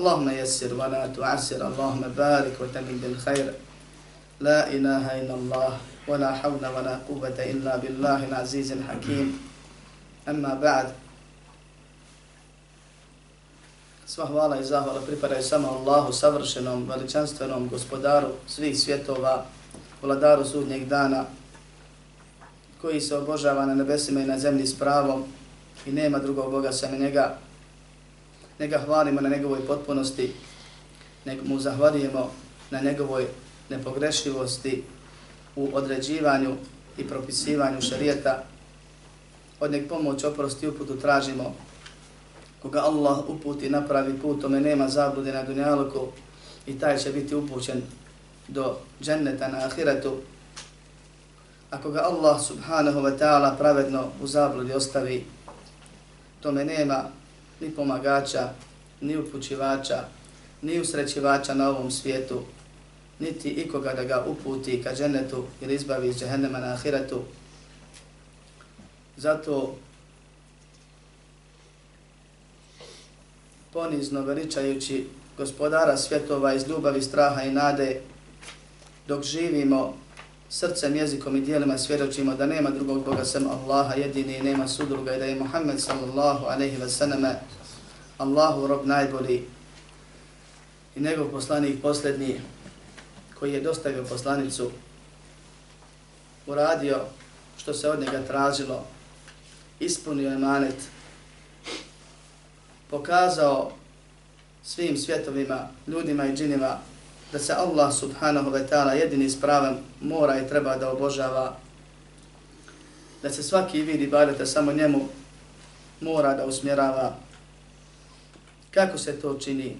اللهم يسر ولا تعسر اللهم بارك وتمن بالخير لا إله إلا الله ولا حول ولا قوة إلا بالله العزيز الحكيم أما بعد Sva hvala i zahvala pripadaju samo Allahu, savršenom, veličanstvenom gospodaru svih svjetova, vladaru sudnjeg dana, koji se obožava na nebesima i na zemlji s pravom i nema drugog Boga sem njega, Nega hvalimo na njegovoj potpunosti, nego mu zahvalijemo na njegovoj nepogrešivosti u određivanju i propisivanju šarijeta. Od nek pomoć, oprosti uputu tražimo koga Allah uputi napravi put, tome nema zablude na dunjaluku i taj će biti upućen do dženneta na ahiretu. Ako ga Allah subhanahu wa ta'ala pravedno u zabludi ostavi, tome nema ni pomagača, ni upućivača, ni usrećivača na ovom svijetu, niti ikoga da ga uputi ka džennetu ili izbavi iz džehennema na ahiretu. Zato ponizno veličajući gospodara svjetova iz ljubavi, straha i nade, dok živimo srcem, jezikom i dijelima svjedočimo da nema drugog Boga sem Allaha jedini i nema sudruga i da je Muhammed sallallahu aleyhi ve sallame Allahu rob najbolji i njegov poslanik posljednji koji je dostavio poslanicu uradio što se od njega tražilo, ispunio emanet, pokazao svim svjetovima, ljudima i džinima da se Allah subhanahu wa ta'ala jedini spravan mora i treba da obožava, da se svaki vidi ibadeta samo njemu mora da usmjerava. Kako se to čini,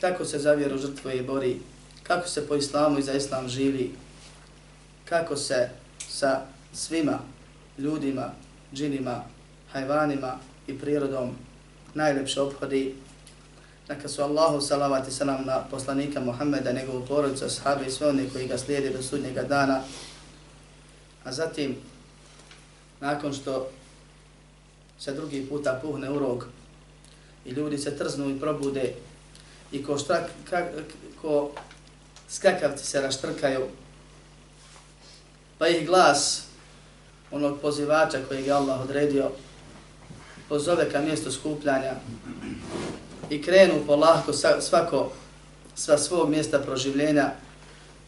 kako se za vjeru žrtvoje i bori, kako se po islamu i za islam živi, kako se sa svima ljudima, džinima, hajvanima i prirodom najlepše obhodi. Neka su Allahu salavat i salam na poslanika Muhammeda, njegovu porodicu, sahabe i sve one koji ga slijede do sudnjega dana. A zatim, nakon što se drugi puta puhne urog i ljudi se trznu i probude i ko, šta, ka, ko skakavci se raštrkaju, pa ih glas onog pozivača koji je Allah odredio, pozove ka mjestu skupljanja i krenu polahko svako sa svog mjesta proživljenja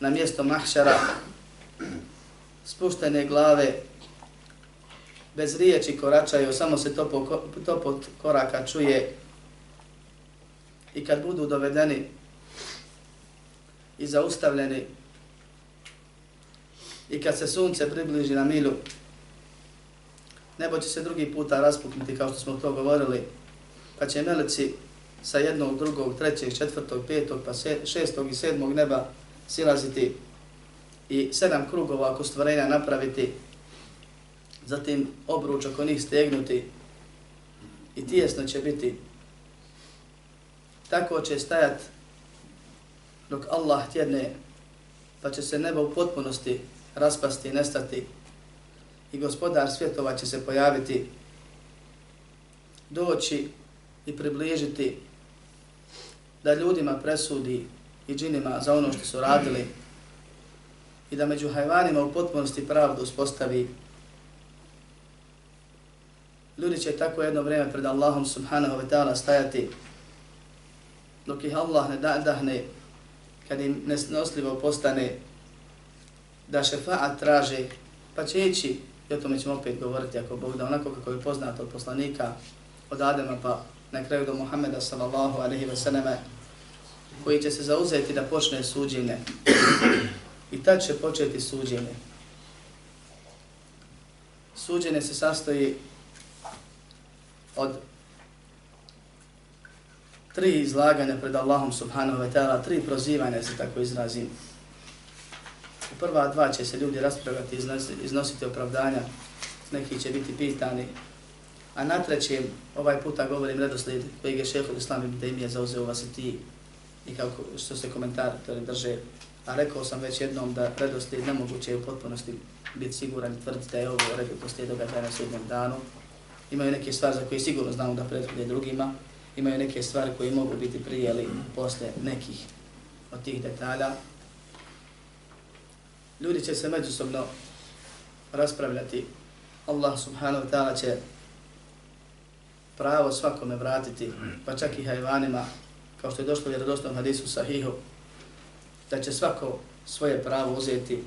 na mjesto mahšara, spuštene glave, bez riječi koračaju, samo se to po, to po koraka čuje. I kad budu dovedeni i zaustavljeni i kad se sunce približi na milu, nebo će se drugi puta raspuknuti kao što smo to govorili, pa će meleci sa jednog, drugog, trećeg, četvrtog, petog, pa šestog i sedmog neba silaziti i sedam krugova oko stvorenja napraviti, zatim obruč oko njih stegnuti i tijesno će biti. Tako će stajat dok Allah tjedne, pa će se nebo u potpunosti raspasti i nestati i gospodar svjetova će se pojaviti, doći i približiti da ljudima presudi i džinima za ono što su radili i da među hajvanima u potpunosti pravdu uspostavi. Ljudi će tako jedno vrijeme pred Allahom subhanahu wa ta'ala stajati dok ih Allah ne dahne, kad im nesnosljivo postane, da šefaat traže, pa će ići, i o tome ćemo opet govoriti ako Bog da onako kako je poznato od poslanika, od Adema pa na kraju do Muhammeda sallallahu alaihi wa sallame, koji će se zauzeti da počne suđenje. I tad će početi suđenje. Suđenje se sastoji od tri izlaganja pred Allahom subhanahu wa ta'ala, tri prozivanja se tako izrazim. U prva dva će se ljudi raspravati, iznositi opravdanja, neki će biti pitani, a na trećem, ovaj puta govorim redoslijed kojeg je šehol Islam ibn Taymiye zauzeo vas i ti i kako što se komentatori drže, a rekao sam već jednom da redoslijed nemoguće je u potpunosti biti siguran i tvrditi da je ovo redoslijed događaja na sudnjem danu. Imaju neke stvari za koje sigurno znamo da prethode drugima, imaju neke stvari koje mogu biti prije ili posle nekih od tih detalja. Ljudi će se međusobno raspravljati. Allah subhanahu wa ta'ala će pravo svakome vratiti, pa čak i hajvanima, kao što je došlo u vjerodostom hadisu sahihu, da će svako svoje pravo uzeti,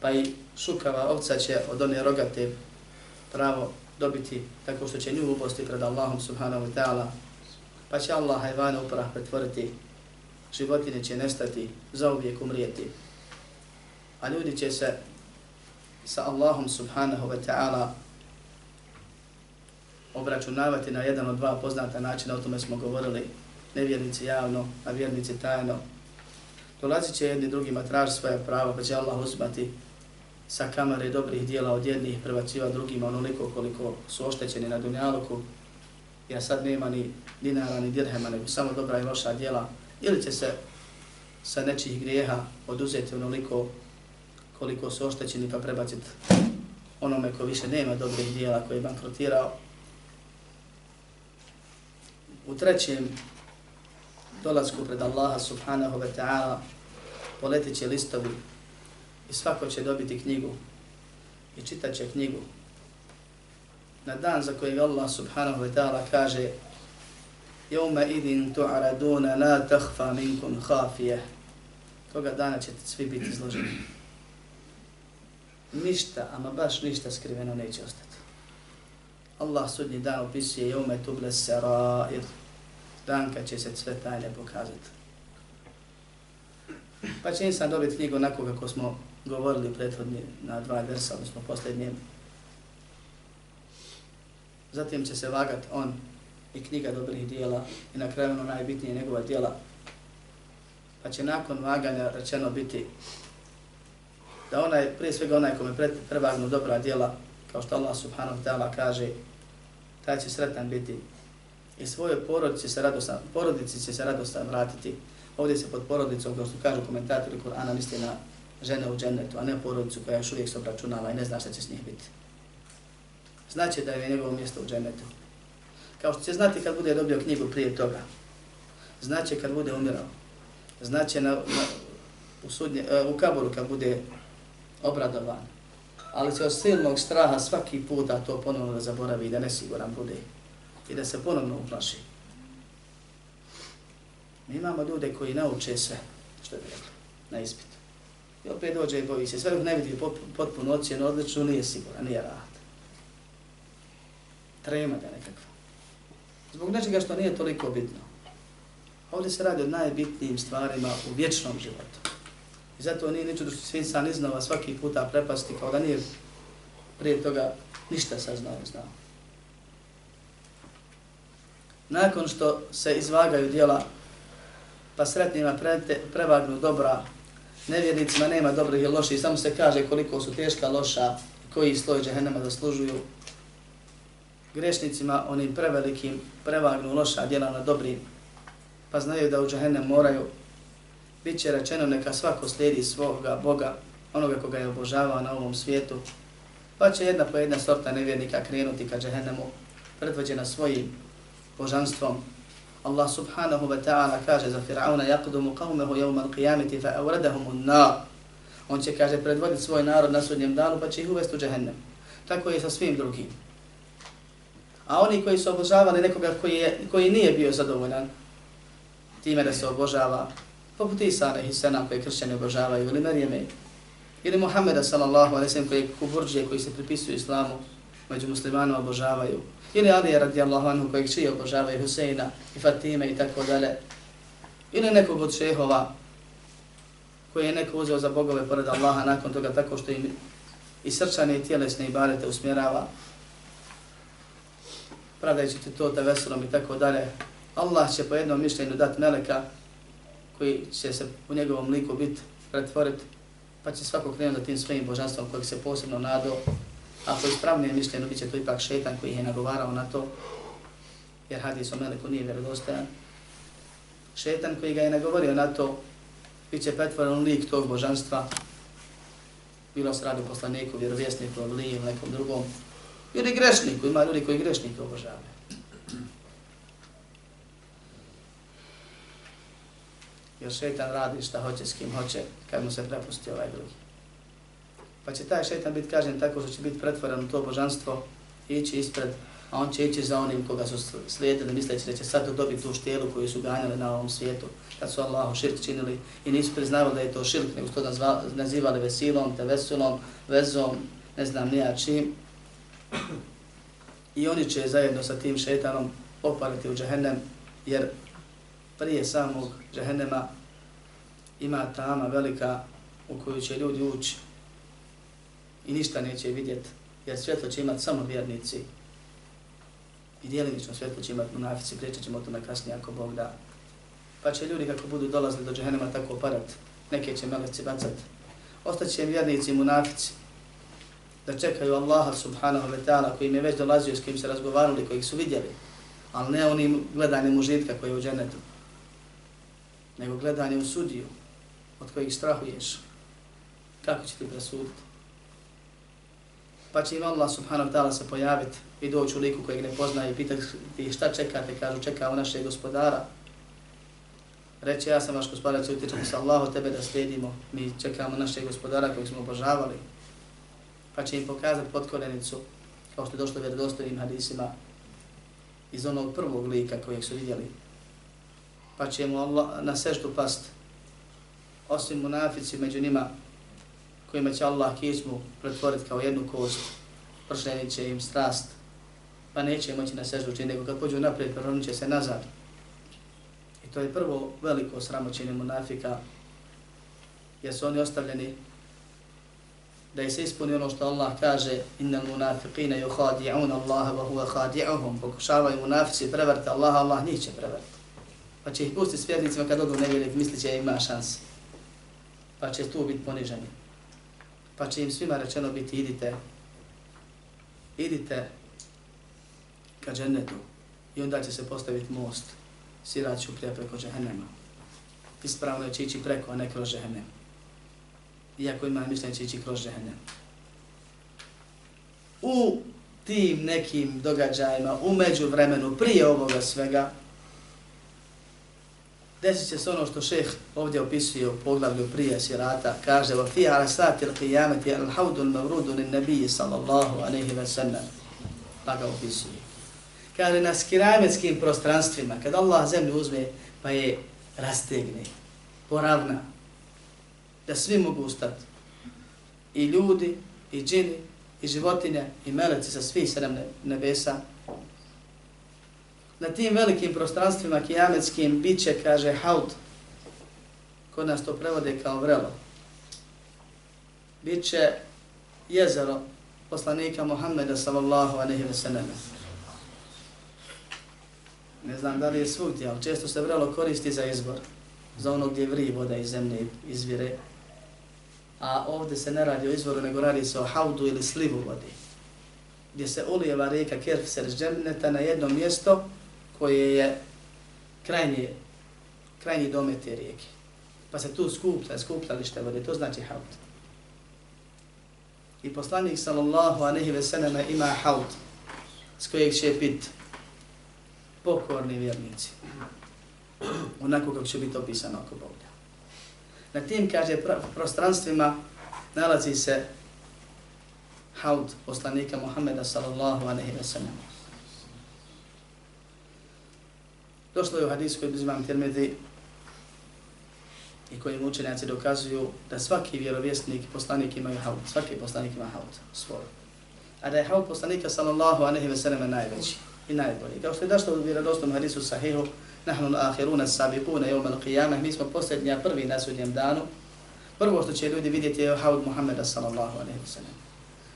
pa i šukava ovca će od one rogate pravo dobiti tako što će nju ubosti pred Allahom subhanahu wa ta'ala, pa će Allah hajvane uprah pretvoriti, životine će nestati, zauvijek umrijeti. A ljudi će se sa Allahom subhanahu wa ta'ala obračunavati na jedan od dva poznata načina, o tome smo govorili, nevjernici javno, a vjernici tajno. Dolazit će jedni drugima traži svoje prava, pa će Allah uzmati sa kamere dobrih dijela od jednih prebaciva drugima onoliko koliko su oštećeni na dunjaluku, jer sad nema ni dinara ni dirhema, nego samo dobra i loša dijela, ili će se sa nečih grijeha oduzeti onoliko koliko su oštećeni pa prebaciti onome ko više nema dobrih dijela koji je bankrotirao. U trećem dolazku pred Allaha subhanahu wa ta'ala poletit će listovi i svako će dobiti knjigu i čitat će knjigu. Na dan za kojeg Allah subhanahu wa ta'ala kaže Jevme idin tu'araduna la tahfa minkum hafije. Toga dana ćete svi biti izloženi. Ništa, ama baš ništa skriveno neće ostati. Allah sudnji dan opisuje Jevme tuble sarair. Dan kad će se sve tajne pokazati. Pa će insan dobiti knjigu onako kako smo govorili prethodni na dva versa, odnosno posljednje. Zatim će se vagat on i knjiga dobrih dijela i na kraju ono najbitnije njegova dijela. Pa će nakon vaganja rečeno biti da onaj, prije svega onaj kome prevagnu dobra dijela, kao što Allah subhanahu wa ta'ala kaže, taj će sretan biti i svoje porodici se radostan, porodici će se radostan vratiti. Ovdje se pod porodicom, kao što kažu komentatori Kur'ana, misli na žene u džennetu, a ne porodicu koja još uvijek se obračunava i ne zna šta će s njih biti. Znači da je njegovo mjesto u džennetu. Kao što će znati kad bude dobio knjigu prije toga. Znači kad bude umirao. Znači na, na, u, sudnje, e, u kaboru kad bude obradovan. Ali će od silnog straha svaki puta to ponovno da zaboravi i da nesiguran bude. I da se ponovno uplaši. Mi imamo ljude koji nauče sve, što bi rekli, na ispitu. I opet dođe i boji se, sve dok ne vidi potpuno ocjenu, odlično, nije siguran, nije rad. Trema da nekakva. Zbog nečega što nije toliko bitno. Ovdje se radi o najbitnijim stvarima u vječnom životu. I zato nije ničudo što se insan iznova svaki puta prepasti kao da nije prije toga ništa saznao i znao. Nakon što se izvagaju dijela, pa sretnima pre, prevagnu dobra, nevjernicima nema dobrih i loših, samo se kaže koliko su teška loša, koji sloj džehennema zaslužuju, grešnicima onim prevelikim prevagnu loša djela na dobrim, pa znaju da u džahennem moraju, bit će rečeno neka svako slijedi svoga Boga, onoga koga je obožavao na ovom svijetu, pa će jedna po jedna sorta nevjernika krenuti ka džehennemu, predvođena svojim božanstvom. Allah subhanahu wa ta'ala kaže za Fir'auna yaqdumu qawmehu yawma al-qiyamati fa awradahum an-nar. On će kaže predvoditi svoj narod na sudnjem danu pa će ih uvesti u džehennem. Tako je sa svim drugim. A oni koji su obožavali nekoga koji, je, koji nije bio zadovoljan, time da se obožava, poput Isa alaihi Sena koje kršćani obožavaju, ili Marijeme, ili Muhammeda sallallahu alaihi sallam koji kuburđe koji se pripisuju islamu, među muslimanima obožavaju, ili Alija radijallahu anhu kojeg čije obožavaju Huseina i Fatime i tako dalje, ili nekog od šehova koji je neko uzeo za bogove pored Allaha nakon toga tako što im i srčane i tjelesne ibadete usmjerava, pravdajući ti to te veselom i tako dalje, Allah će po jednom mišljenju dati meleka koji će se u njegovom liku biti pretvoriti, pa će svako krenuti da tim svojim božanstvom kojeg se posebno nado, a po ispravnijem mišljenju bit će to ipak šetan koji je nagovarao na to, jer hadis o meleku nije vjerodostajan. Šetan koji ga je nagovorio na to, bit će pretvoren lik tog božanstva, bilo se radi poslaniku, vjerovjesniku, ili nekom drugom, ili grešniku, ima ljudi koji grešnike obožavaju. Jer šeitan radi šta hoće, s kim hoće, kad mu se prepusti ovaj drugi. Pa će taj šeitan biti kažen tako što će biti pretvoren u to božanstvo, ići ispred, a on će ići za onim koga su slijedili, misleći da će sad dobiti tu štijelu koju su ganjali na ovom svijetu, kad su Allahu širk činili i nisu priznavali da je to širk, nego su to nazivali vesilom, te vesulom, vezom, ne znam nija čim. I oni će zajedno sa tim šeitanom opaliti u džahennem, jer prije samog džehennema ima tama velika u koju će ljudi ući i ništa neće vidjeti, jer svjetlo će imati samo vjernici i dijelimično svjetlo će imati munafici, pričat ćemo o tome kasnije ako Bog da. Pa će ljudi kako budu dolazili do džehennema tako parat, neke će meleci bacat. Ostaće vjernici i munafici da čekaju Allaha subhanahu wa ta'ala koji im je već dolazio s kim se razgovarali, kojih su vidjeli, ali ne onim gledanjem užitka koji je u džennetu nego gledanje u sudiju od kojih strahuješ. Kako će ti presuditi? Pa će im Allah subhanahu wa ta'ala se pojaviti i doći u liku kojeg ne poznaje i pitati šta čekate, kažu čekamo našeg gospodara. Reći ja sam vaš gospodar, će utječati sa Allahu tebe da slijedimo, mi čekamo našeg gospodara kojeg smo obožavali. Pa će im pokazati potkorenicu, kao što je došlo vjerodostojnim hadisima, iz onog prvog lika kojeg su vidjeli, pa će mu Allah na seždu past. Osim munafici među njima, kojima će Allah kizmu pretvoriti kao jednu kost, pršenit će im strast, pa neće moći na seždu učiniti, nego kad pođu naprijed, prvrnut će se nazad. I to je prvo veliko sramoćenje munafika, jer su oni ostavljeni da je se ispuni ono što Allah kaže inna munafiqina yukhadi'un Allah wa huwa khadi'uhum pokušavaju munafici prevrte Allah Allah njih će prevrte pa će ih pustiti s vjernicima kad odu nevjernik, misli će ima šans. Pa će tu biti poniženi. Pa će im svima rečeno biti, idite, idite ka džennetu. I onda će se postaviti most. Sirat ću prije preko džehennema. Ispravno će ići preko, a ne kroz džehennem. Iako ima mišljenje će ići kroz džehennem. U tim nekim događajima, u međuvremenu, prije ovoga svega, desit će se ono što šeh ovdje opisuje u poglavlju prije sirata, kaže va fi ala sati al-qiyamati al-hawdu al-mawrudu nabiji sallallahu alaihi wa sallam. Pa ga opisuje. Kaže na skirametskim prostranstvima, kad Allah zemlju uzme pa je rastegne, poravna, da svi mogu ustati. I ljudi, i džini, i životinje, i meleci sa svih sedam nebesa, na tim velikim prostranstvima kijametskim bit će, kaže, haut. Kod nas to prevode kao vrelo. Biće jezero poslanika Muhammeda sallallahu aleyhi ve sellem. Ne znam da li je svugdje, ali često se vrelo koristi za izbor. Za ono gdje vri voda iz zemlje izvire. A ovdje se ne radi o izvoru, nego radi se o haudu ili slivu vodi. Gdje se ulijeva rijeka Kerfser džemneta na jedno mjesto koje je krajnje, krajnji domet te rijeke. Pa se tu skuplja, skupljalište vode, to znači haut. I poslanik sallallahu anehi ve sallam ima haut s kojeg će biti pokorni vjernici. Onako kako će biti opisano oko Boga. Na tim, kaže, prostranstvima nalazi se haut poslanika Muhammeda sallallahu anehi ve sallam. Došlo je u hadisu koji bizimam termedi i kojim učenjaci dokazuju da svaki vjerovjesnik i poslanik imaju haud, svaki poslanik ima haud svoj. A da je haud poslanika sallallahu alaihi ve sallam najveći i najbolji. Kao što je došlo u vjerodostom hadisu sahihu, nahnu al-ahiruna sabiquna yawm al-qiyamah, mi smo posljednji, prvi na sudnjem danu. Prvo što će ljudi vidjeti je haud Muhammeda sallallahu alaihi ve sallam.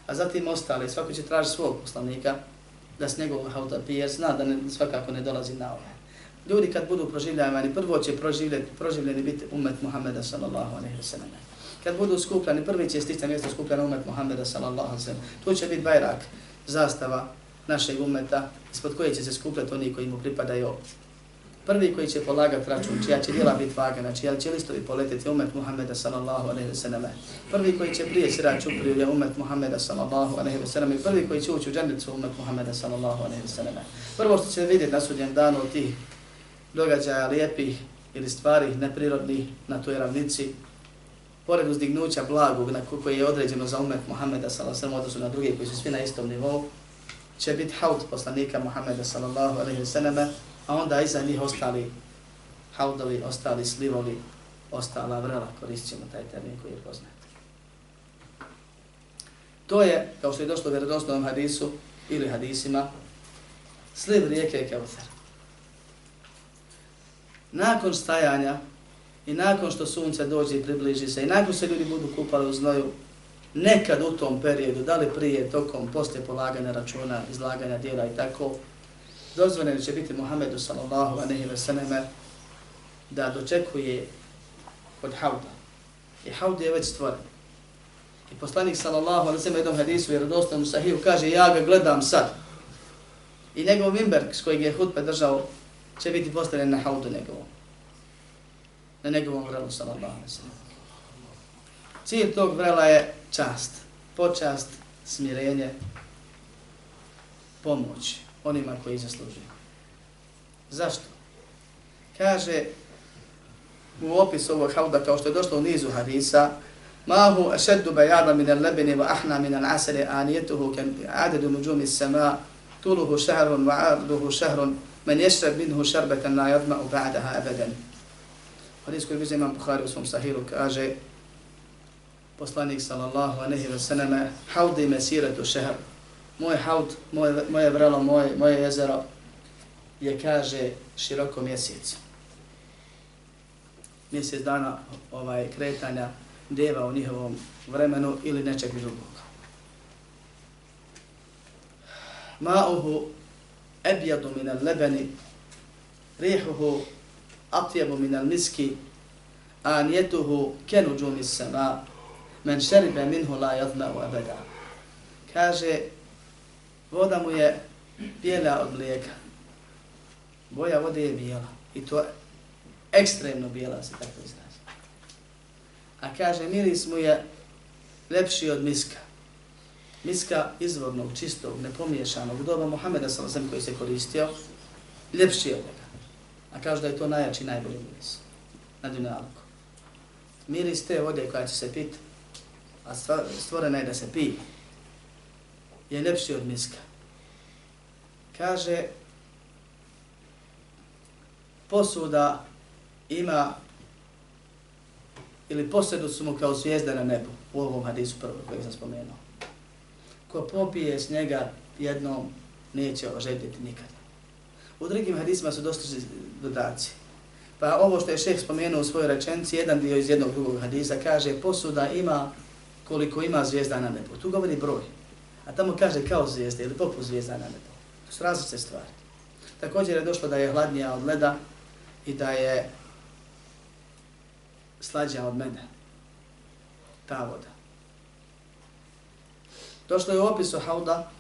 A zatim ostali, svako će tražiti svog poslanika da s njegovog hauda pije, zna da ne, svakako ne dolazi na ovaj ljudi kad budu proživljavani, prvo će proživljeni, proživljeni biti umet Muhammeda sallallahu alaihi wa sallam. Kad budu skupljani, prvi će stica mjesto skupljeni umet Muhammeda sallallahu alaihi wa sallam. Tu će biti bajrak, zastava našeg umeta, ispod koje će se skupljati oni koji mu pripadaju. Prvi koji će polagati račun, čija će djela biti vagana, čija će listovi poletiti umet Muhammeda sallallahu alaihi wa sallam. Prvi koji će prije sirač upriju je umet Muhammeda sallallahu alaihi wa sallam. I prvi koji će ući u džandicu umet Muhammeda sallallahu alaihi wa sallam. Prvo što će vidjeti na sudnjem danu tih događaja lijepih ili stvari neprirodnih na toj ravnici, pored uzdignuća blagog na koje je određeno za umet Muhammeda sallallahu odnosu na drugi koji su svi na istom nivou, će biti haut poslanika Muhammeda sallallahu alaihi wa a onda iza njih ostali haudovi, ostali slivovi, ostala vrela, koristit ćemo taj termin koji je poznat. To je, kao što je došlo u vjerodosnovnom hadisu ili hadisima, sliv rijeke Kevthar nakon stajanja i nakon što sunce dođe i približi se i nakon se ljudi budu kupali u znoju, nekad u tom periodu, da li prije, tokom, poslije polaganja računa, izlaganja dijela i tako, dozvoljeno će biti Muhammedu sallallahu a ve veseleme da dočekuje kod hauda. I haud je već stvoren. I poslanik sallallahu alaihi sallam jednom hadisu jer dostanu sahiju kaže ja ga gledam sad. I njegov mimber s kojeg je hutbe držao će biti postavljen na haudu njegovom. Na njegovom vrelu, sallallahu alaihi sallam. Cilj tog vrela je čast, počast, smirenje, pomoć onima koji zaslužuju. Zašto? Kaže u opisu ovog hauda, kao što je došlo u nizu hadisa, Mahu ašeddu bajada min al-lebeni wa ahna min al-asali anijetuhu kan adedu nuđumi sama tuluhu šahrun wa arduhu šahrun men ješrab minhu šarbeten la jadma u ba'daha abadan. Hadis koji vize imam Bukhari u svom sahiru kaže poslanik sallallahu anehi wa sallam haudi mesiratu šehr. Moj haud, moje, moje vrelo, moje, moje jezero je kaže široko mjesec. Mjesec dana ovaj kretanja deva u njihovom vremenu ili nečeg drugog. Ma'uhu ebjadu min al lebeni, rihuhu atjebu min al miski, a njetuhu kenu džumi sama, men šeribe minhu la jadna u abeda. Kaže, voda mu je bijela od mlijeka. Boja vode je bijela. I to ekstremno bijela se tako izrazi. A kaže, miris mu je lepši od miska miska izvornog, čistog, nepomiješanog doba Muhameda sa osam koji se koristio, ljepši od njega. A kaže da je to najjači, najbolji miris na dunjalku. Miris te vode koja će se pit, a stvorena je da se pije, je ljepši od miska. Kaže, posuda ima ili posjedu su mu kao zvijezda na nebu u ovom hadisu prvo koji sam spomenuo ko popije s njega jednom neće ožedjeti nikad. U drugim hadisima su dosta dodaci. Pa ovo što je šeh spomenuo u svojoj rečenci, jedan dio iz jednog drugog hadisa, kaže posuda ima koliko ima zvijezda na nebu. Tu govori broj. A tamo kaže kao zvijezda ili poput zvijezda na nebu. To su različite stvari. Također je došlo da je hladnija od leda i da je slađa od mene. Ta voda. Došlo je u opisu hauda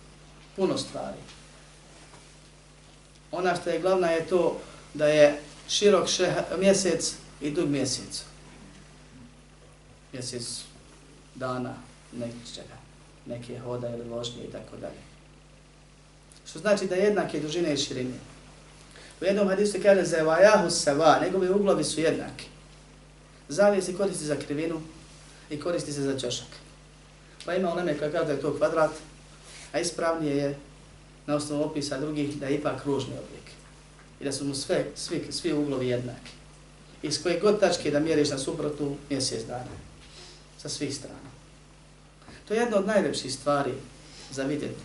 puno stvari. Ona što je glavna je to da je širok šeha, mjesec i dug mjesec. Mjesec dana, nečega, neke hoda ili ložnje i tako dalje. Što znači da je jednake dužine i širine. U jednom hadisu kaže za vajahu seva, njegove uglovi su jednaki. Zavije se koristi za krivinu i koristi se za čošak. Pa ima onome koja kaže da je to kvadrat, a ispravnije je na osnovu opisa drugih da je ipak kružni oblik. I da su mu sve, svi, svi uglovi jednaki. iz koje god tačke da mjeriš na suprotu mjesec dana. Sa svih strana. To je jedna od najlepših stvari za vidjeti.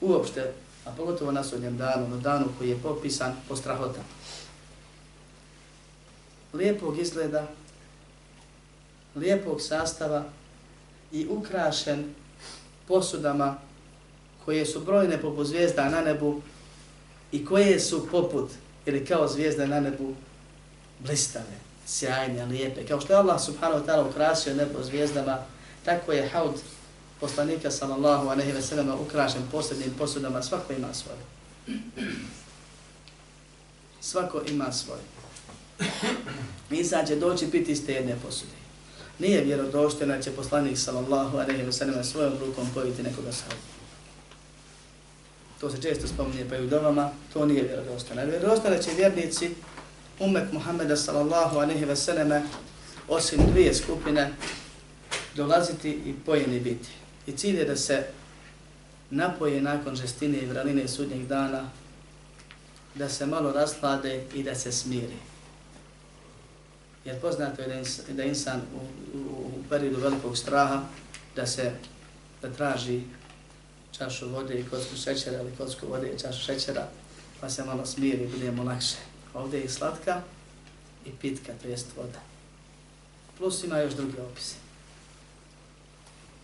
Uopšte, a pogotovo na sudnjem danu, na danu koji je popisan po strahotama. Lijepog izgleda, lijepog sastava i ukrašen posudama koje su brojne poput zvijezda na nebu i koje su poput ili kao zvijezde na nebu blistave, sjajne, lijepe. Kao što je Allah subhanahu wa ta'ala ukrasio nebo zvijezdama, tako je haud poslanika sallallahu aleyhi ve sellema ukrašen posljednim posudama, svako ima svoje. Svako ima svoje. Insan će doći piti iz te jedne posude. Nije vjerodošteno će poslanik sallallahu alejhi ve sellem svojom rukom pojiti nekoga sa To se često spominje pa i u domama, to nije vjerodostojno. Vjerodostojno će vjernici umet Muhammeda sallallahu alejhi ve selleme osim dvije skupine dolaziti i pojeni biti. I cilj je da se napoje nakon žestine i vraline sudnjeg dana, da se malo raslade i da se smiri. Jer poznato je da, ins da insan u, u, u periodu velikog straha da se da traži čašu vode i kocku šećera ili kocku vode i čašu šećera, pa se malo smiri i budemo lakše. Ovdje je slatka i pitka, to jest voda. Plus ima još druge opise.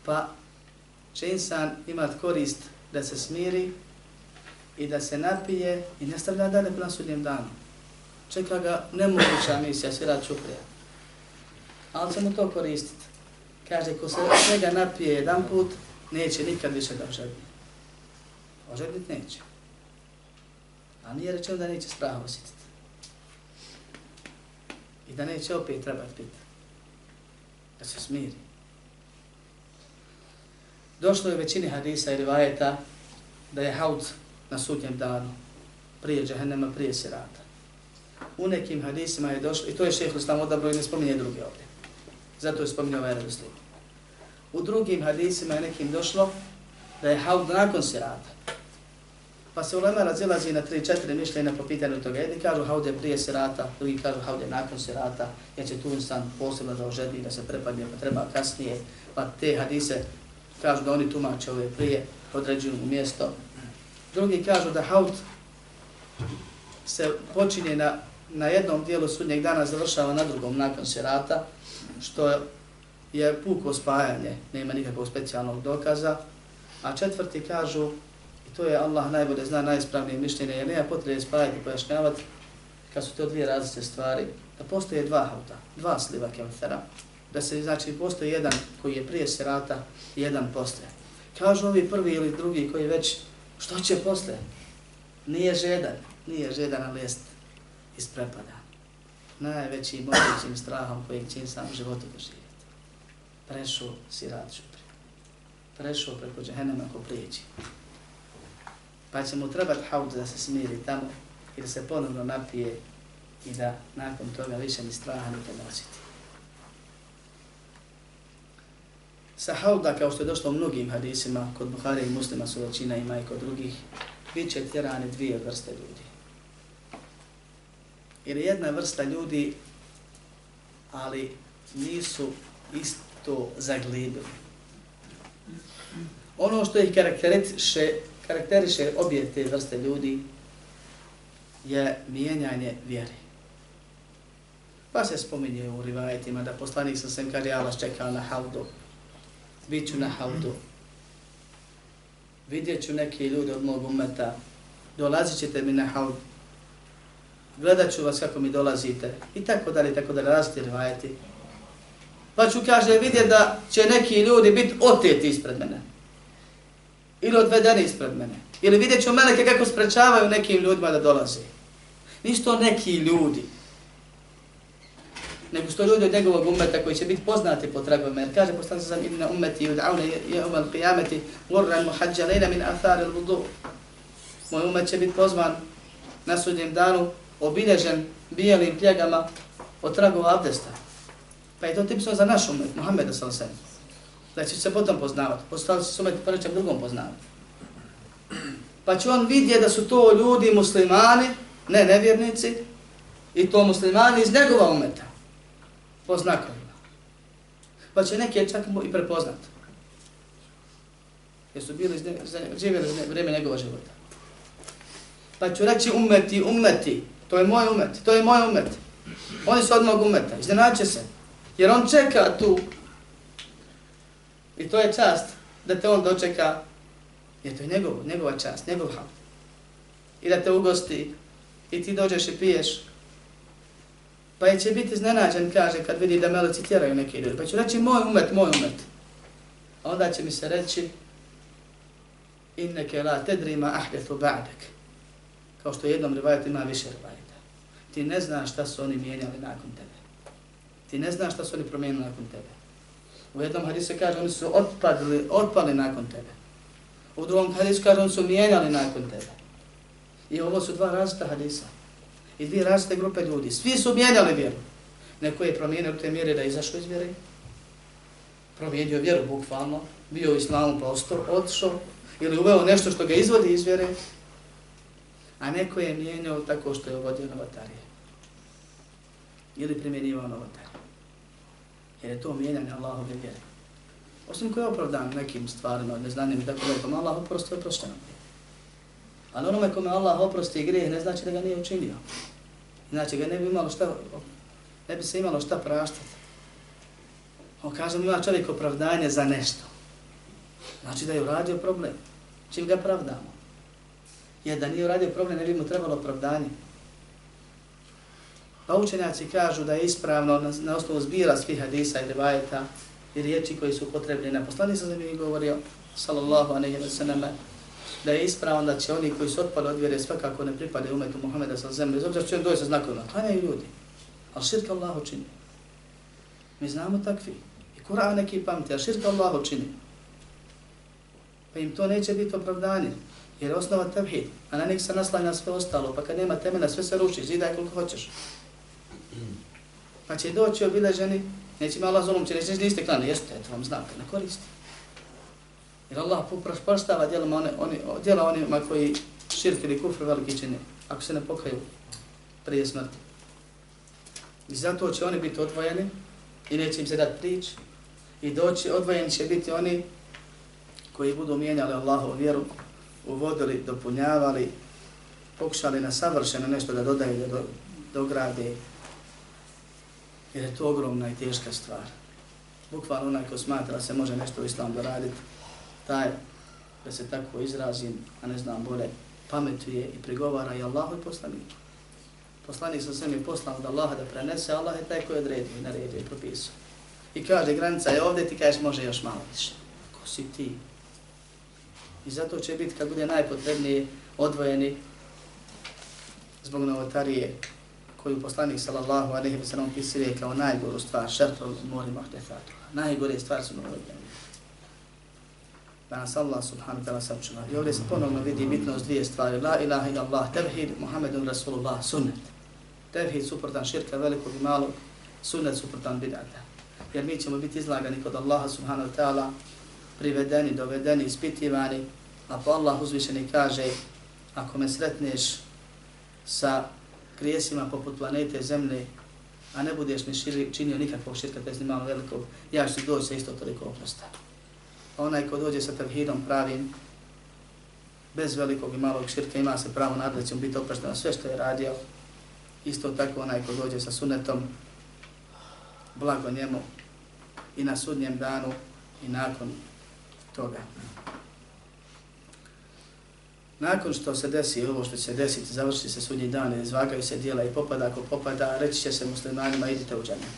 Pa će insan imat korist da se smiri i da se napije i nastavlja dalje prema sudnjem danu. Čeka ga nemoguća misija, svira čuprija. Ali će mu to koristiti. Kaže, ko se svega napije jedan put, neće nikad više da ožedni. Ožednit neće. A nije rečeno da neće straha osjetiti. I da neće opet trebati piti. Da se smiri. Došlo je većini hadisa i rivajeta da je haud na sudnjem danu prije džahennema, prije sirata. U nekim hadisima je došlo, i to je šehr Islam odabro i ne spominje druge ovdje. Zato je spominio ovaj redoslijed. U drugim hadisima je nekim došlo da je haud nakon sirata. Pa se ulema razilazi na 3-4 mišljenja po pitanju toga. Jedni kažu haud je prije sirata, drugi kažu haud je nakon sirata, jer će tu instan posebno da ožedi, da se prepadne, pa treba kasnije. Pa te hadise kažu da oni tumače ove prije, određuju mjesto. Drugi kažu da haud se počinje na, na jednom dijelu sudnjeg dana, završava na drugom nakon sirata, što je puko spajanje, nema nikakvog specijalnog dokaza. A četvrti kažu, i to je Allah najbolje zna najispravnije mišljenje, jer nema potrebe spajati i pojašnjavati, kad su to dvije različite stvari, da postoje dva hauta, dva sliva kemfera, da se znači postoji jedan koji je prije sirata i jedan posle. Kažu ovi prvi ili drugi koji već, što će posle? Nije žedan, nije žedan, ali jeste isprepada. Najvećim mogućim strahom kojeg će sam u životu doživjeti. Prešao sirat šupri. Prešao preko džahennema ko prijeđi. Pa će mu trebati haud da se smiri tamo i da se ponovno napije i da nakon toga više ni straha nikad ne osjeti. Sa hauda, kao što je došlo u mnogim hadisima, kod Buhari i muslima su većina ima i kod drugih, bit će tjerane dvije vrste ljudi. Jer jedna vrsta ljudi, ali nisu isto zaglibili. Ono što ih karakteriše, karakteriše obje te vrste ljudi je mijenjanje vjere. Pa se spominje u rivajetima da poslanik sa sem kaže Allah čekao na haudu, bit ću na haudu, vidjet ću neke ljude od mog umeta, dolazit ćete mi na haudu, gledat ću vas kako mi dolazite, i tako dalje, tako dalje, različite rivajeti. Pa ću, kaže, vidjeti da će neki ljudi biti oteti ispred mene. Ili odvedeni ispred mene. Ili vidjet ću meleke kako sprečavaju nekim ljudima da dolaze. Nisto neki ljudi nego što ljudi od njegovog umeta koji će biti poznati po tragovima. Jer kaže poslanik sam inna umeti ud'auna yawm al-qiyamati murran muhajjalina min athar al-wudu. Moj umet će biti pozvan na sudnjem danu obilježen bijelim pljegama od tragova abdesta. Pa je to tipično za naš umet, Muhammed s.a.v. Da će se potom poznavati. Postali se umet po nečem drugom poznavati. Pa će on vidjeti da su to ljudi muslimani, ne nevjernici, I to muslimani iz njegova umeta. Po znakovima. Pa će neki čak i prepoznat. Jer su bili, živjeli vrijeme njegova života. Pa ću reći umeti, umeti. To je moj umet, to je moj umet. Oni su od mog umeta, iznenaće se. Jer on čeka tu. I to je čast da te on dočeka. Jer to je njegov, njegova čast, njegov hal. I da te ugosti i ti dođeš i piješ. Pa je će biti iznenađen, kaže, kad vidi da meleci tjeraju neke ljudi. Pa ću reći moj umet, moj umet. A onda će mi se reći inneke la tedrima ahdethu ba'dek. Kao što jednom rivajetu ima više rivajeta. Ti ne znaš šta su oni mijenjali nakon tebe. Ti ne znaš šta su oni promijenili nakon tebe. U jednom hadisu kaže oni su otpadli, otpali nakon tebe. U drugom hadisu kaže oni su mijenjali nakon tebe. I ovo su dva različita hadisa. I dvije različite grupe ljudi. Svi su mijenjali vjeru. Neko je promijenio te mjere da izašao iz vjere. Promijenio vjeru bukvalno. Bio u islamu pa prostor, otišao. Ili uveo nešto što ga izvodi iz vjere. A neko je mijenjao tako što je uvodio novotarije. Ili primjenivao novotarije. Jer je to mijenjanje Allahove vjere. Osim koje je opravdan nekim stvarima, neznanim i tako da je Allah oprosti oprošteno. Ali onome kome Allah oprosti grijeh ne znači da ga nije učinio. Znači ga ne bi imalo šta, ne bi se imalo šta praštati. On kaže ima čovjek opravdanje za nešto. Znači da je uradio problem. Čim ga pravdamo? Jer da nije uradio problem, ne bi mu trebalo opravdanje. Pa učenjaci kažu da je ispravno na, na osnovu zbira svih hadisa i rivajeta i riječi koji su potrebni na poslani sam mi govorio, sallallahu alaihi wa sallam, da je ispravno da će oni koji su otpali od vjere svakako ne pripade umetu Muhammeda sa zemlje, bez obzira što će doći sa znakovima, klanjaju ljudi, ali širka Allah čini. Mi znamo takvi. I Kur'an neki pamti, a širka Allah čini. Pa im to neće biti opravdanje. Jer je osnova tevhid, a na nek se naslanja sve ostalo, pa kad nema temena, sve se ruši, zidaj koliko hoćeš. Pa će doći obileženi, neće ima Allah zulum, će reći niste klani, jeste, eto vam znak, ne koristi. Jer Allah poštava djelama one, oni, djela onima koji širk ili kufr veliki čine, ako se ne pokaju prije smrti. I zato će oni biti odvojeni i neće im se dati prič. I doći, odvojeni će biti oni koji budu mijenjali Allahovu vjeru, uvodili, dopunjavali, pokušali na savršeno nešto da dodaju, da do, dograde, jer je to ogromna i teška stvar. Bukvalno onaj ko smatra se može nešto u islamu doraditi, taj, da se tako izrazim, a ne znam bolje, pametuje i prigovara i Allahu i poslaniku. Poslanik sa svem je poslan od Allaha da prenese, Allah je taj koji odredio i naredio i propisao. I kaže, granica je ovdje, ti kažeš može još malo više. Ko si ti? I zato će biti, kad bude najpotrebnije, odvojeni zbog novotarije koju poslanik sallallahu alejhi ve sellem pisire kao najgoru stvar, šertol mori mahdefatu. Najgore stvar su novotarije. Da nas Allah subhanahu wa ta'ala sačuva. I ovdje se ponovno vidi bitnost dvije stvari. La ilaha ila Allah, tevhid, Muhammedun Rasulullah, sunnet. Tevhid suprotan širka velikog i malog, sunnet suprotan bidata. Jer mi ćemo biti izlagani kod Allaha subhanahu wa ta'ala privedeni, dovedeni, ispitivani, a pa Allah uzvišeni kaže, ako me sretneš sa grijesima poput planete Zemlje, a ne budeš mi širi, činio nikakvog širka, te ni malo velikog, ja ću doći sa isto toliko oprosta. A onaj ko dođe sa tevhidom pravim, bez velikog i malog širka, ima se pravo nadlećom biti oprošteno sve što je radio. Isto tako onaj ko dođe sa sunetom, blago njemu i na sudnjem danu i nakon toga. Nakon što se desi ovo što će se desiti, završi se sudnji dan, izvagaju se dijela i popada ako popada, reći će se muslimanima idite u džennet.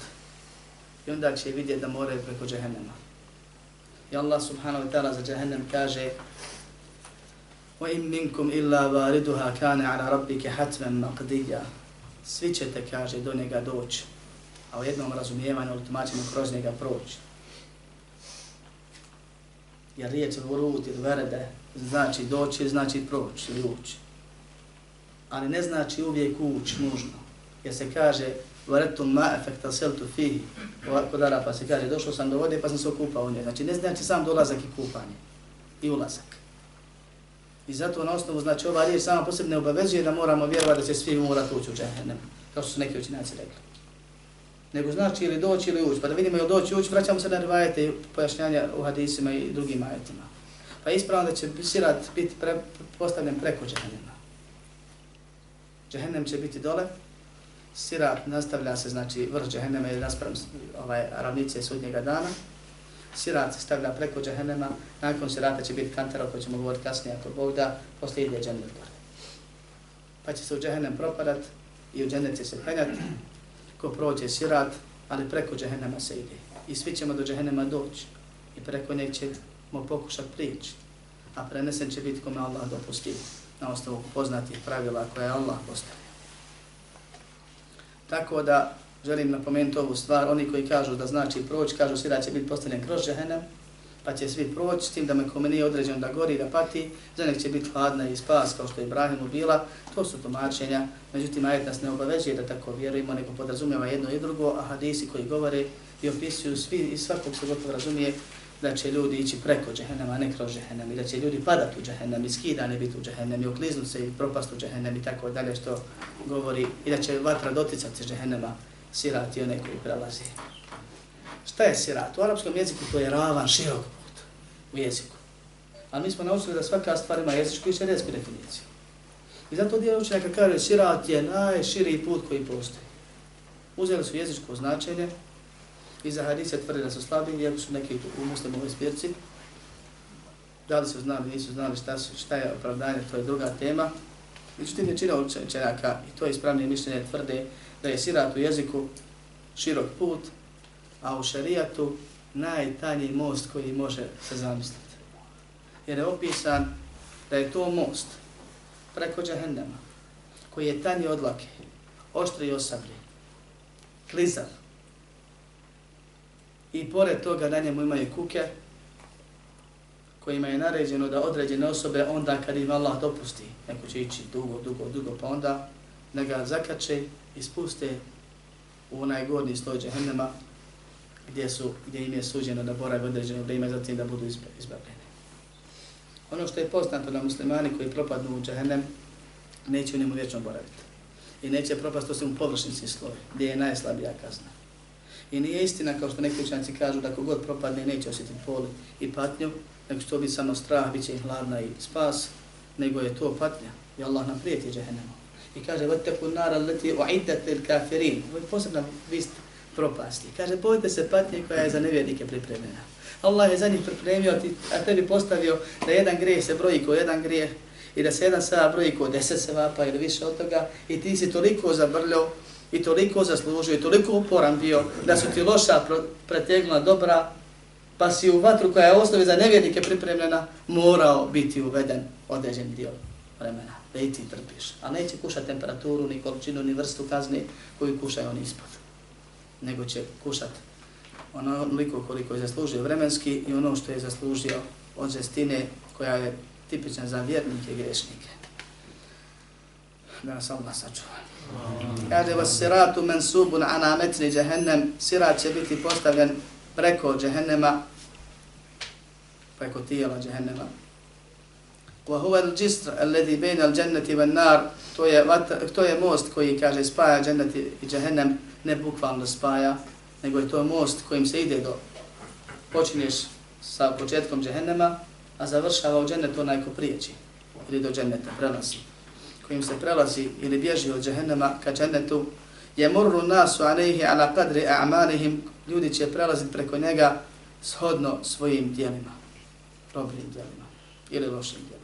I onda će vidjeti da moraju preko džehennema. I Allah subhanahu wa ta'ala za džehennem kaže وَإِن مِنْكُمْ إِلَّا وَارِدُهَا كَانَ عَلَى رَبِّكَ حَتْمًا مَقْدِيًا Svi ćete, kaže, do njega doći. A u jednom razumijevanju ili tumačenju kroz njega proći jer riječ vurut ili verede znači doći, znači proći ili ući. Ali ne znači uvijek ući nužno. Jer se kaže varetum ma efekta seltu fihi. Kod Arapa se kaže došao sam do vode pa sam se okupao u njoj. Znači ne znači sam dolazak i kupanje i ulazak. I zato na osnovu, znači ova riječ sama posebno ne obavezuje da moramo vjerovati da će svi morati ući u džehennem. kao što su neki učinjaci rekli. Nego znači ili doći ili ući, pa da vidimo ili doći ući, vraćamo se na rivajete i pojašnjanja u hadisima i drugim ajetima. Pa je ispravno da će sirat biti pre, postavljen preko džahennema. Džahennem će biti dole, sirat nastavlja se, znači vrh džahennema je naspram ovaj, ravnice sudnjega dana, sirat se stavlja preko džahennema, nakon sirata će biti kantara, koji ćemo govoriti kasnije ako Bog da, poslije ide džennet gore. Pa će se u džahennem propadat i u džennet će se penjati, ko prođe sirat, ali preko džehennema se ide. I svi ćemo do džehennema doći i preko njeg ćemo pokušati prići, a prenesen će biti kome Allah dopusti na osnovu poznatih pravila koje je Allah postavio. Tako da želim napomenuti ovu stvar, oni koji kažu da znači proći, kažu sirat će biti postavljen kroz džehennem, pa će svi proći, s tim da me kome nije određeno da gori, da pati, za nek će biti hladna i spas, kao što je Ibrahimu bila, to su tumačenja, međutim, ajet nas ne obaveđuje da tako vjerujemo, nego podrazumijeva jedno i drugo, a hadisi koji govore i opisuju svi i svakog se gotovo razumije da će ljudi ići preko džehennema, a ne kroz džehennem, i da će ljudi padat u džehennem, i skidani biti u džehennem, i okliznuti se i propast u džehennem, i tako dalje, što govori, i da će vatra doticati džehennema, sirat i koji prelazi. Šta je sirat? U arapskom jeziku to je ravan, širok put u jeziku. Ali mi smo naučili da svaka stvar ima jezičku i šarijetsku definiciju. I zato dio učenjaka kaže sirat je najširiji put koji postoji. Uzeli su jezičko značenje i za hadise tvrde da su slabi, jer su neki u muslimovoj spirci. Da li su znali, nisu znali šta, su, šta je opravdanje, to je druga tema. Međutim, većina učenjaka, i to je ispravnije mišljenje, tvrde da je sirat u jeziku širok put, a u šarijatu najtanji most koji može se zamisliti. Jer je opisan da je to most preko džahendama, koji je tanji od lake, oštri i osablji, klizav. I pored toga na njemu imaju kuke, kojima je naređeno da određene osobe onda kad im Allah dopusti, neko će ići dugo, dugo, dugo, pa onda da ga zakače i spuste u onaj gornji sloj džehennema gdje, su, gdje im je suđeno da boraju određeno vrijeme zatim da budu izbavljene. Ono što je poznato na muslimani koji propadnu u džahennem, neće u njemu vječno boraviti. I neće propast osim u površnici sloj, gdje je najslabija kazna. I nije istina kao što neki učenci kažu da kogod propadne neće osjetiti poli i patnju, nego što bi samo strah, bit će im hladna i spas, nego je to patnja. I Allah nam prijeti džehennemom. I kaže, vattaku nara leti uiddat lil kafirin. Ovo je posebna vist propasti. Kaže, bojte se patnje koja je za nevjernike pripremljena. Allah je za njih pripremio, a tebi postavio da jedan grijeh se broji ko jedan grijeh i da se jedan sada broji ko deset se vapa ili više od toga i ti si toliko zabrljao i toliko zaslužio i toliko uporan bio da su ti loša pretegnula dobra pa si u vatru koja je osnovi za nevjernike pripremljena morao biti uveden određen dio vremena da i ti trpiš. A neće kušati temperaturu, ni količinu, ni vrstu kazne koju kušaju oni ispod. Nego će kušati ono liko koliko je zaslužio vremenski i ono što je zaslužio od žestine koja je tipična za vjernike i grešnike. Da nas Allah sačuva. Kaže vas siratu mensubun ana metni džehennem, sirat će biti postavljen preko džehennema, preko tijela džehennema, wa huwa al-jisr alladhi bayna al-jannati wan-nar. To je to je most koji kaže spaja džennet i džehennem ne bukvalno spaja nego je to most kojim se ide do počinješ sa početkom džehennema a završava u džennetu onaj ko prijeći ili do dženneta prelazi kojim se prelazi ili bježi od džehennema ka džennetu je murru nasu alejhi ala qadri a'malihim ljudi će prelaziti preko njega shodno svojim djelima dobrim dijelima ili lošim dijelima.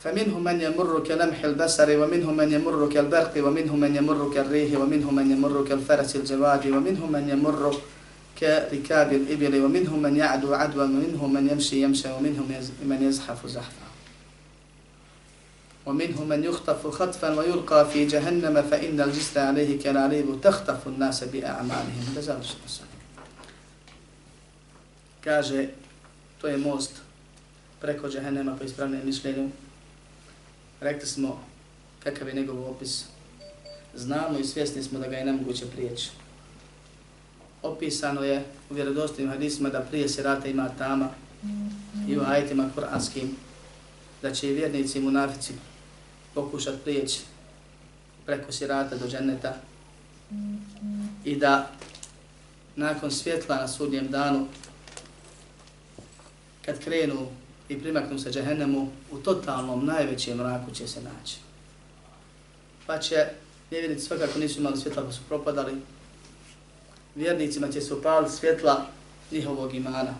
فمنهم من يمر كلمح البصر ومنهم من يمر كالبرق ومنهم من يمر كالريح ومنهم من يمر كالفرس الجواد ومنهم من يمر كركاب الإبل ومنهم من يعدو عدوا ومنهم من يمشي يمشى ومنهم من يزحف زحفا. ومنهم من يخطف خطفا ويلقى في جهنم فإن الجسد عليه كالعليب تخطف الناس بأعمالهم. لزال Kaže, to je preko džehennema po mišljenju, rekli smo kakav je njegov opis. Znamo i svjesni smo da ga je nemoguće prijeći. Opisano je u vjerodostojnim hadisima da prije sirata ima tama i u ajitima kuranskim da će i vjernici i munafici pokušati prijeći preko sirata do dženneta i da nakon svjetla na sudnjem danu kad krenu i primaknu se džehennemu, u totalnom najvećem mraku će se naći. Pa će nevjernici svakako nisu imali svjetla pa su propadali. Vjernicima će se upaliti svjetla njihovog imana.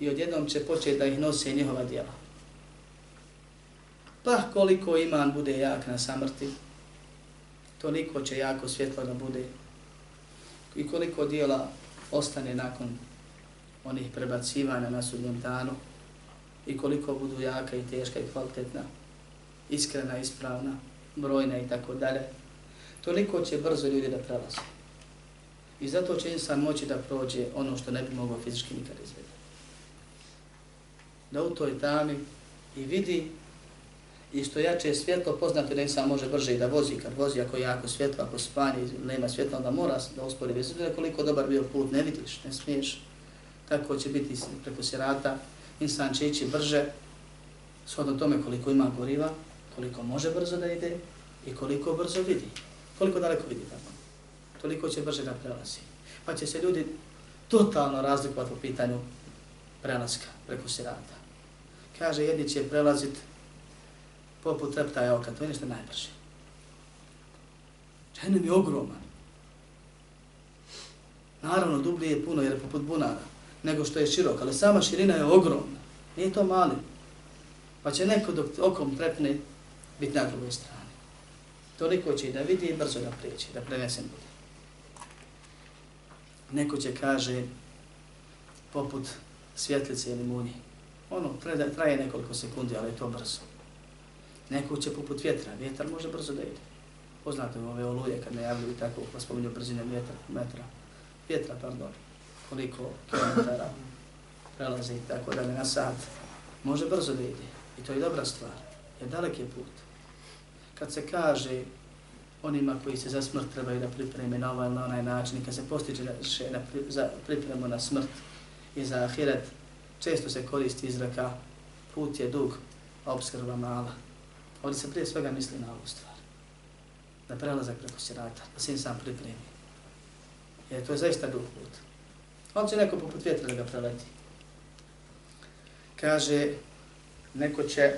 I odjednom će početi da ih nose njihova djela. Pa koliko iman bude jak na samrti, toliko će jako svjetlo da bude. I koliko dijela ostane nakon onih prebacivanja na sudnjem danu i koliko budu jaka i teška i kvalitetna, iskrena, ispravna, brojna i tako dalje, toliko će brzo ljudi da prelaze. I zato će insan moći da prođe ono što ne bi mogao fizički nikad izvedeti. Da u toj tami i vidi i što jače svjetlo poznato da insan može brže i da vozi kad vozi ako je jako svjetlo, ako spani, nema svjetla onda mora da uspori bez koliko dobar bio put ne vidiš, ne smiješ. Tako će biti preko sirata, insan će ići brže, shodno tome koliko ima goriva, koliko može brzo da ide i koliko brzo vidi. Koliko daleko vidi tako. Toliko će brže da prelazi. Pa će se ljudi totalno razlikovati po pitanju prelaska preko sirata. Kaže, jedni će prelazit poput reptaja oka, to je nešto najbrže. Džehennem je ogroman. Naravno, dublje je puno jer je poput bunara nego što je širok, ali sama širina je ogromna. Nije to mali. Pa će neko dok okom trepne biti na drugoj strani. Toliko će i da vidi i brzo da prijeći, da prenesen bude. Neko će kaže poput svjetlice ili munje. Ono traje, traje nekoliko sekundi, ali je to brzo. Neko će poput vjetra, vjetar može brzo da ide. Poznate ove oluje kad najavljuju tako, pa spominju brzine vjetra, metra, vjetra, pardon koliko kilometara prelazi tako da na sat. Može brzo da ide. I to je dobra stvar. Je dalek je put. Kad se kaže onima koji se za smrt trebaju da pripreme na ovaj na onaj način, kad se postiče na, za pripremu na smrt i za ahiret, često se koristi izraka put je dug, a obskrba mala. Ovdje se prije svega misli na ovu stvar. Da prelazak preko sirata, da se sam pripremi. Jer to je zaista dug put. On će neko poput vjetra da ga preleti. Kaže, neko će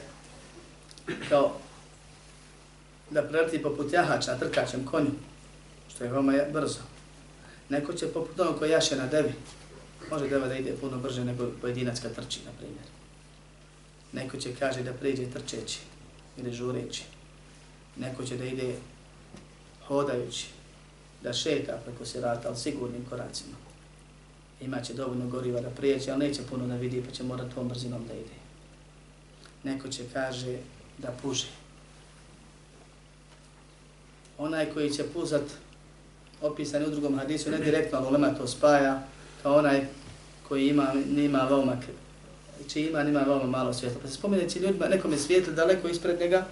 kao da preleti poput jahača na trkačem konju, što je veoma brzo. Neko će poput onog koji jaše na devi. Može deva da ide puno brže nego pojedinac kad trči, na primjer. Neko će kaže da priđe trčeći ili žureći. Neko će da ide hodajući, da šeta preko sirata, ali sigurnim koracima imaće dovoljno goriva da prijeće, ali neće puno da vidi, pa će morati tom brzinom da ide. Neko će kaže da puže. Onaj koji će puzat, opisan u drugom hadisu, ne direktno, ali ulema to spaja, kao onaj koji ima, nima veoma, či ima, nima veoma malo svjetla. Pa se spominje će ljudima, nekome svijetlo daleko ispred njega,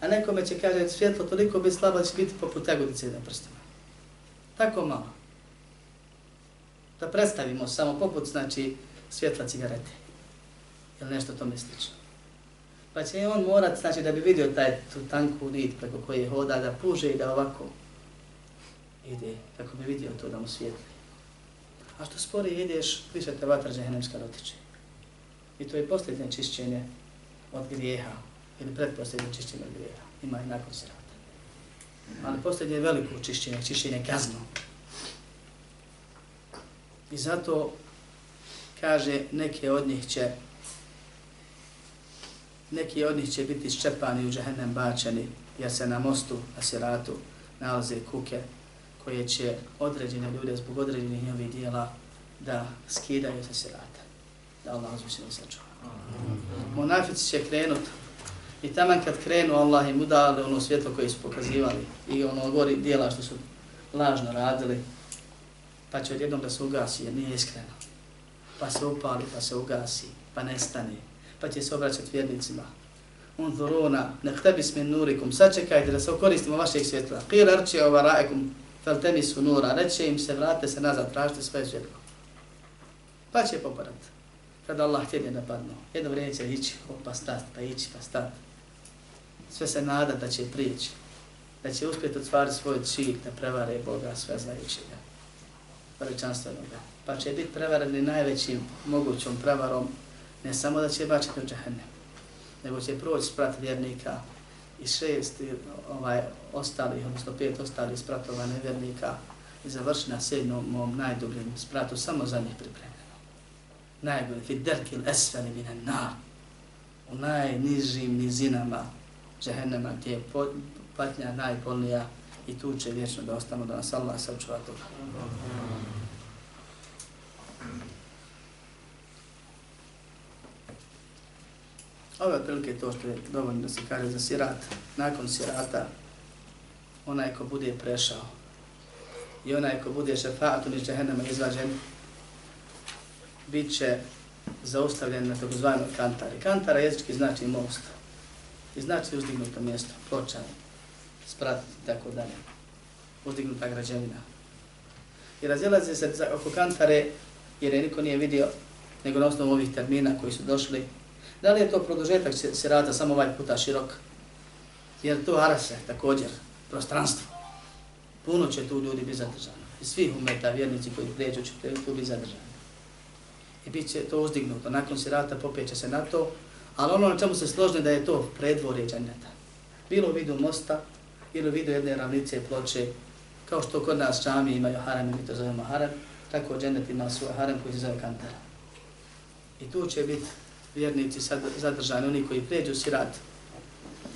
a nekome će kaže svjetlo toliko biti slabo da će biti poput jagodice na prstima. Tako malo da predstavimo samo poput znači svjetla cigarete ili nešto tome slično. Pa će on morat, znači da bi vidio taj tu tanku nit preko koje hoda, da puže i da ovako ide, kako bi vidio to da mu svijetli. A što spori ideš, više te vatra džehennemska dotiče. I to je posljednje čišćenje od grijeha, ili predposljednje čišćenje od grijeha. Ima i nakon sirata. Ali posljednje je veliko čišćenje, čišćenje kaznom. I zato kaže neke od njih će neki od njih će biti ščepani u džahennem bačeni jer se na mostu, na siratu nalaze kuke koje će određene ljude zbog određenih njihovih dijela da skidaju sa sirata. Da Allah uzviše ne sačuva. Monafici će krenut i tamo kad krenu Allah im udali ono svjetlo koje su pokazivali i ono gori dijela što su lažno radili, pa će odjednom da se ugasi jer nije iskreno. Pa se upali, pa se ugasi, pa nestane, pa će se obraćati vjernicima. Unzuruna, nek tebi smin nurikum, sačekajte da se okoristimo vašeg svjetla. Qil arči ova raekum, fel temi su nura, reće im se, vrate se nazad, tražite svoje svjetlo. Pa će popadat. Kad Allah htjede da padnu, jedno vrijeme će ići, pa stat, pa ići, pa stat. Sve se nada da će prijeći. da će uspjeti otvariti svoj cilj da prevare Boga sve znajućega, veličanstvenoga. Pa će biti prevareni najvećim mogućom prevarom, ne samo da će bačiti u džahennem, nego će proći sprat vjernika i šest ovaj, ostalih, odnosno pet ostalih spratova nevjernika i završi na sedmom najdubljim spratu, samo za njih pripremljeno. Najbolji, fi derkil esfeni minen na, u najnižim nizinama džahennema gdje je patnja najbolnija i tu će vječno da ostanu da nas Allah sačuva toga. Ove otprilike to što je dovoljno da se kaže za sirat. Nakon sirata, onaj ko bude prešao i onaj ko bude šefatom iz džehennama izvađen, bit će zaustavljen na takozvanoj kantari. Kantara jezički znači most. I znači uzdignuto mjesto, ploča, spratiti i tako dalje. Uzdignuta građevina. I razilaze se oko kantare jer je niko nije vidio nego na osnovu ovih termina koji su došli Da li je to produžetak sirata samo ovaj puta širok? Jer to arase također, prostranstvo. Puno će tu ljudi biti zadržano. I svi umeta vjernici koji pređu će tu biti zadržani. I bit će to uzdignuto. Nakon sirata popeće se na to. Ali ono na čemu se složne da je to predvorje džaneta. Bilo u vidu mosta ili u vidu jedne ravnice ploče. Kao što kod nas čami imaju haram i mi to zovemo harem. Tako džennet ima svoj harem koji se zove kantara. I tu će biti vjernici zadržani, oni koji pređu sirat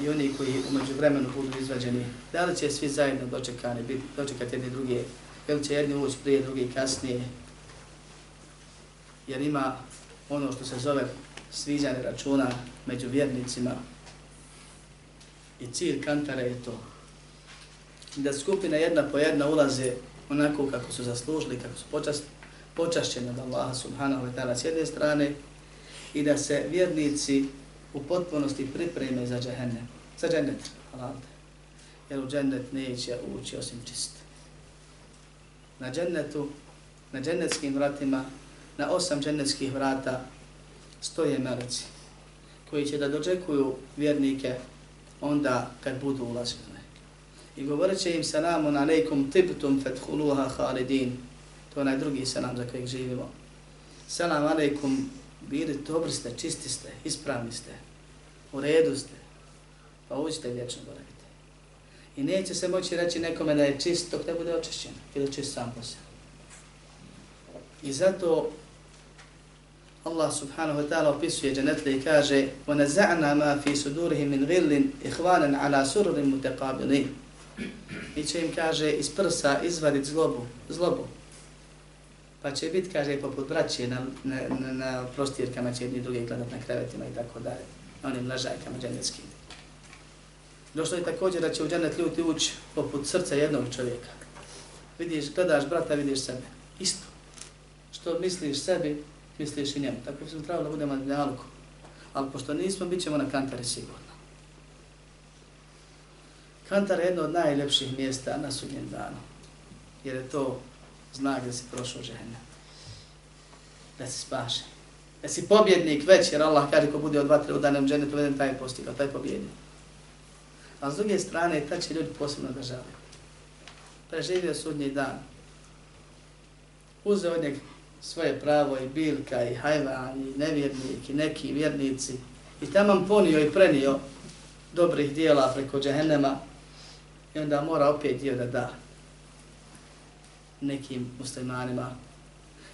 i oni koji umeđu vremenu budu izvađeni, da li će svi zajedno dočekani, biti, dočekati jedni druge, ili će jedni ući prije, drugi kasnije, jer ima ono što se zove sviđanje računa među vjernicima i cilj kantara je to da skupina jedna po jedna ulaze onako kako su zaslužili, kako su počast, počašćeni od Allaha subhanahu wa ta'ala s jedne strane, i da se vjernici u potpunosti pripreme za džahennem, za džennet, halalde. Jer u džennet neće ući osim čist. Na džennetu, na džennetskim vratima, na osam džennetskih vrata stoje meleci koji će da dočekuju vjernike onda kad budu ulazili. I govorit će im salamun alaikum tibtum fethuluha khalidin. To je onaj drugi salam za kojeg živimo. Salam alaikum bili dobri ste, čisti ste, ispravni ste, u redu ste, pa uđite vječno boravite. I neće se moći reći nekome da je čist dok ne bude očišćen, ili čist sam po sebi. I zato Allah subhanahu wa ta'ala opisuje džanetle i kaže وَنَزَعْنَا مَا فِي سُدُورِهِ مِنْ غِلٍ إِحْوَانًا عَلَى سُرُرٍ مُتَقَابِلِينَ Mi će im, kaže, iz prsa izvaditi zlobu, zlobu, pa će biti, kaže, poput braće na, na, na, na prostirkama će jedni drugi gledat na krevetima i tako dalje, na onim ležajkama dženevskim. Došlo je također da će u dženet ljudi ući poput srca jednog čovjeka. Vidiš, gledaš brata, vidiš sebe. Isto. Što misliš sebi, misliš i njemu. Tako bi smo trebali da budemo na alku. Ali pošto nismo, bit ćemo na kantari sigurno. Kantar je jedno od najljepših mjesta na sudnjem danu. Jer je to znak da si prošao žene. Da si spašen. Da si pobjednik već, jer Allah kaže ko bude od vatre u danem dženetu, jedan taj je postigao, taj pobjednik. A s druge strane, ta će ljudi posebno da žele. Preživio sudnji dan. Uzeo od njeg svoje pravo i bilka i hajvan i nevjernik i neki vjernici i tamo ponio i prenio dobrih dijela preko džehennema i onda mora opet dio da da nekim muslimanima.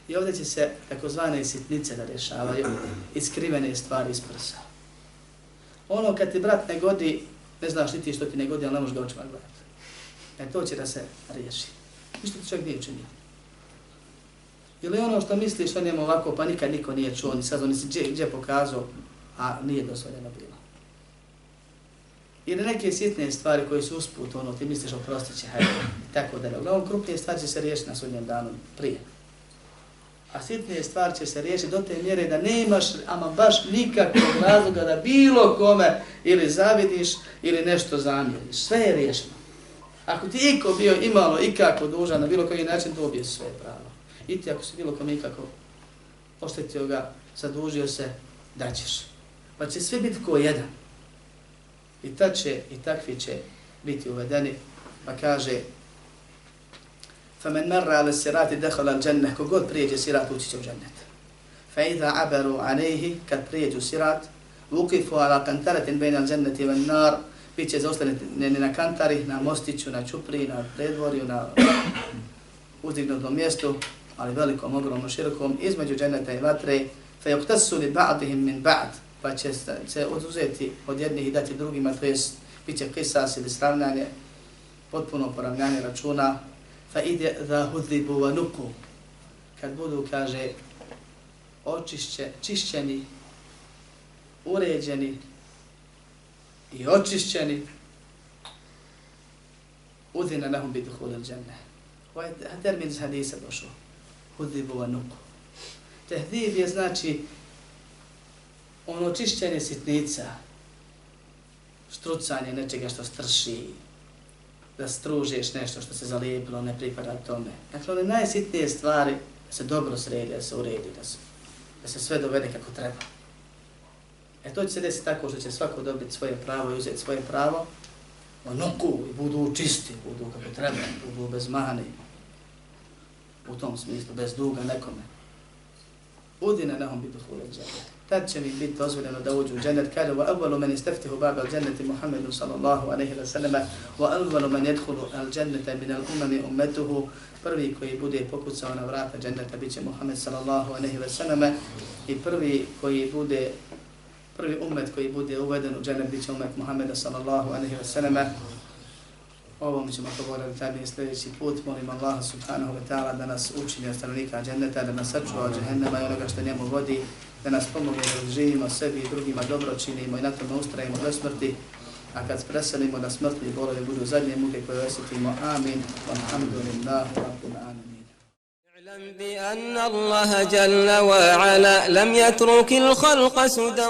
I ovdje će se takozvane sitnice da rješavaju, iskrivene stvari iz prsa. Ono kad ti brat ne godi, ne znaš niti što ti ne godi, ali ne možeš ga očima gledati. E to će da se riješi. Ništa ti čovjek nije učinio. Ili ono što misliš o njemu ovako, pa nikad niko nije čuo, ni saznao, nisi gdje, gdje pokazao, a nije dozvoljeno bilo. I na neke sitne stvari koje su usput, ono, ti misliš oprostit će, hajde, tako da. Uglavnom, krupnije stvari će se riješiti na sudnjem danu prije. A sitnije stvari će se riješiti do te mjere da nemaš, ama baš nikakvog razloga da bilo kome ili zavidiš ili nešto zamjeriš. Sve je riješeno. Ako ti iko bio imalo ikako dužan na bilo koji način, dobije sve pravo. I ti ako si bilo kome ikako oštetio ga, zadužio se, daćeš. Pa će sve biti ko jedan. I ta će, i takvi će biti uvedeni, pa kaže فَمَنْ مَرَّ عَلَى السِّرَاتِ دَخَلَ الْجَنَّةِ Kogod prijeđe sirat, ući će u džennet. فَإِذَا عَبَرُوا عَلَيْهِ Kad prijeđu sirat, وُقِفُوا عَلَى قَنْتَرَةٍ بَيْنَ الْجَنَّةِ وَالنَّارِ Bit će zaustavljeni na kantari, na mostiću, na čupri, na predvorju, na uzdignutom mjestu, ali velikom, ogromnom, širokom, između dženeta i vatre, فَيُقْتَسُوا لِبَعْدِهِمْ مِنْ بَعْدِ Pa će se oduzeti od jednih i dati drugima, to jest bit će kisas ili sravnanje, potpuno poravnjanje računa, fa ide da hudribu wa nuku. Kad budu, kaže, očišće, čišćeni, uređeni i očišćeni, udhina nahum bidu hulil dženne. Ovaj termin iz hadisa došao. Hudribu wa nuku. Tehdib je znači ono čišćenje sitnica, štrucanje nečega što strši, da stružeš nešto što se zalijepilo, ne pripada tome. Dakle, one najsitnije stvari da se dobro sredi, da se uredi, da se, da se sve dovede kako treba. E to će se desiti tako što će svako dobiti svoje pravo i uzeti svoje pravo, onoku i budu čisti, budu kako treba, budu bez mani, u tom smislu, bez duga nekome. Udine nehom bitu huleđa. Tad će mi biti dozvoljeno da uđu u džennet. Kaže, wa avvalu men isteftihu baba al dženneti Muhammedu sallallahu alaihi wa sallam, wa avvalu men jedhulu al dženneta min al umami ummetuhu. Prvi koji bude pokucao na vrata dženneta biće Muhammed sallallahu alaihi wa sallam. I prvi koji bude prvi ummet koji bude uveden u džennet biće ummet Muhammeda sallallahu alaihi wa sallam. Ovom ćemo govoriti tabi sljedeći put. Molim Allah subhanahu wa ta'ala da nas učini od stanovnika dženneta, da nas sačuva od džehennema i onoga što njemu vodi, da nas pomogne da živimo sebi i drugima dobro činimo i na tome ustrajimo do smrti. A kad preselimo da smrtni bolovi budu zadnje muke koje osjetimo. Amin. Alhamdulillah. Rabbil alamin. اعلم بأن الله جل وعلا لم يترك الخلق سدى